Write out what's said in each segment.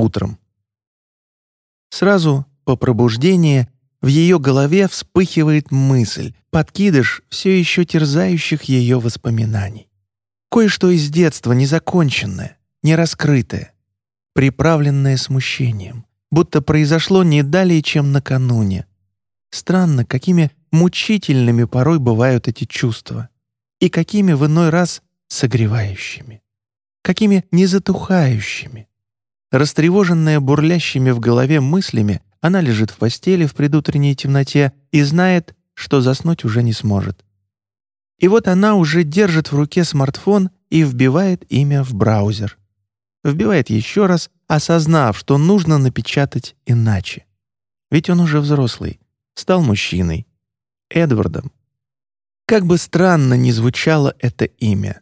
утром. Сразу по пробуждении в ее голове вспыхивает мысль, подкидыш все еще терзающих ее воспоминаний. Кое-что из детства незаконченное, нераскрытое, приправленное смущением, будто произошло не далее, чем накануне. Странно, какими мучительными порой бывают эти чувства, и какими в иной раз согревающими, какими незатухающими. Растревоженная бурлящими в голове мыслями, она лежит в постели в предутренней темноте и знает, что заснуть уже не сможет. И вот она уже держит в руке смартфон и вбивает имя в браузер. Вбивает еще раз, осознав, что нужно напечатать иначе. Ведь он уже взрослый, стал мужчиной. Эдвардом. Как бы странно ни звучало это имя.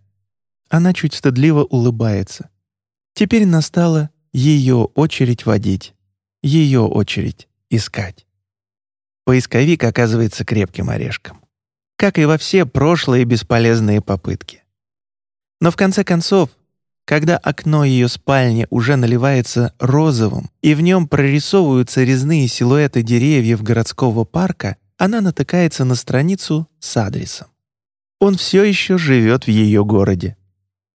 Она чуть стыдливо улыбается. Теперь настала ее очередь водить, ее очередь искать. Поисковик оказывается крепким орешком. Как и во все прошлые бесполезные попытки. Но в конце концов, когда окно ее спальни уже наливается розовым и в нем прорисовываются резные силуэты деревьев городского парка, она натыкается на страницу с адресом. Он все еще живет в ее городе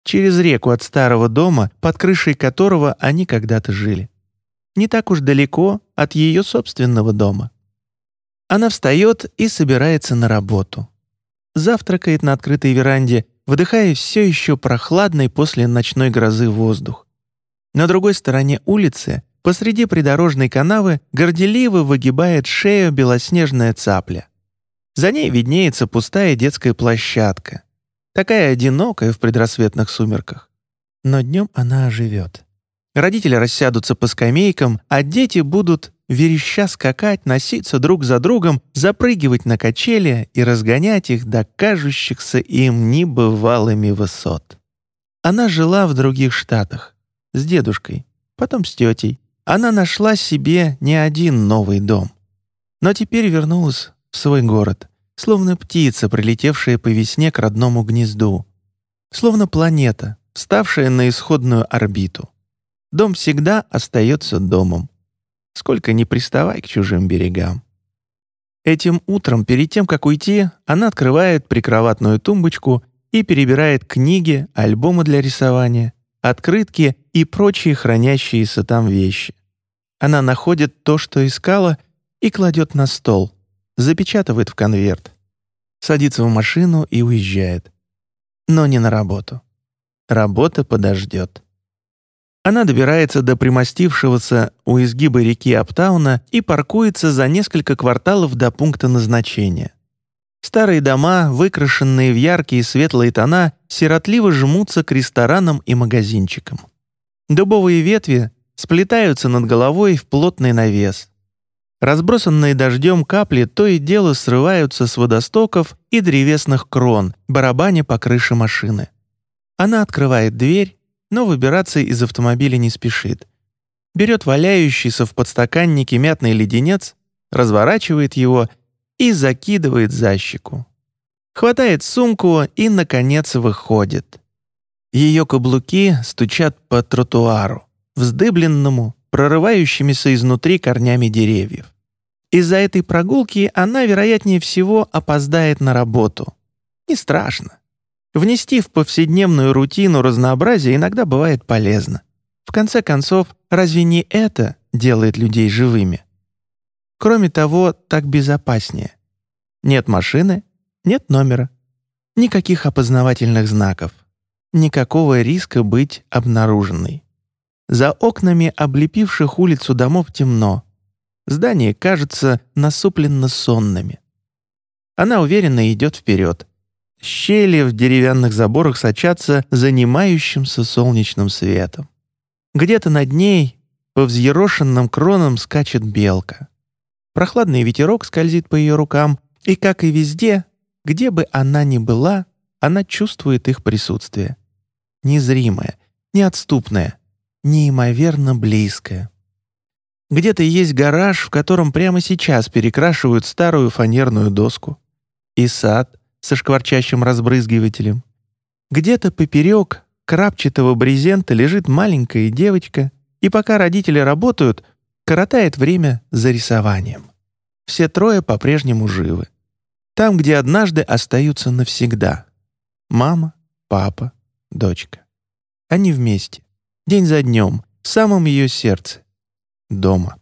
через реку от старого дома, под крышей которого они когда-то жили. Не так уж далеко от ее собственного дома. Она встает и собирается на работу. Завтракает на открытой веранде, вдыхая все еще прохладный после ночной грозы воздух. На другой стороне улицы, посреди придорожной канавы, горделиво выгибает шею белоснежная цапля. За ней виднеется пустая детская площадка такая одинокая в предрассветных сумерках. Но днем она оживет. Родители рассядутся по скамейкам, а дети будут вереща скакать, носиться друг за другом, запрыгивать на качели и разгонять их до кажущихся им небывалыми высот. Она жила в других штатах. С дедушкой, потом с тетей. Она нашла себе не один новый дом. Но теперь вернулась в свой город словно птица, прилетевшая по весне к родному гнезду, словно планета, вставшая на исходную орбиту. Дом всегда остается домом. Сколько ни приставай к чужим берегам. Этим утром, перед тем, как уйти, она открывает прикроватную тумбочку и перебирает книги, альбомы для рисования, открытки и прочие хранящиеся там вещи. Она находит то, что искала, и кладет на стол — запечатывает в конверт, садится в машину и уезжает. Но не на работу. Работа подождет. Она добирается до примостившегося у изгиба реки Аптауна и паркуется за несколько кварталов до пункта назначения. Старые дома, выкрашенные в яркие светлые тона, сиротливо жмутся к ресторанам и магазинчикам. Дубовые ветви сплетаются над головой в плотный навес. Разбросанные дождем капли то и дело срываются с водостоков и древесных крон, барабаня по крыше машины. Она открывает дверь, но выбираться из автомобиля не спешит. Берет валяющийся в подстаканнике мятный леденец, разворачивает его и закидывает за щеку. Хватает сумку и, наконец, выходит. Ее каблуки стучат по тротуару, вздыбленному, прорывающимися изнутри корнями деревьев. Из-за этой прогулки она, вероятнее всего, опоздает на работу. Не страшно. Внести в повседневную рутину разнообразие иногда бывает полезно. В конце концов, разве не это делает людей живыми? Кроме того, так безопаснее. Нет машины, нет номера. Никаких опознавательных знаков. Никакого риска быть обнаруженной. За окнами облепивших улицу домов темно. Здания кажутся насупленно сонными. Она уверенно идет вперед. Щели в деревянных заборах сочатся занимающимся солнечным светом. Где-то над ней по взъерошенным кронам скачет белка. Прохладный ветерок скользит по ее рукам, и, как и везде, где бы она ни была, она чувствует их присутствие. Незримое, неотступное, неимоверно близкое. Где-то есть гараж, в котором прямо сейчас перекрашивают старую фанерную доску. И сад со шкварчащим разбрызгивателем. Где-то поперек крапчатого брезента лежит маленькая девочка и пока родители работают, коротает время за рисованием. Все трое по-прежнему живы. Там, где однажды остаются навсегда. Мама, папа, дочка. Они вместе, день за днем, в самом ее сердце. Дома.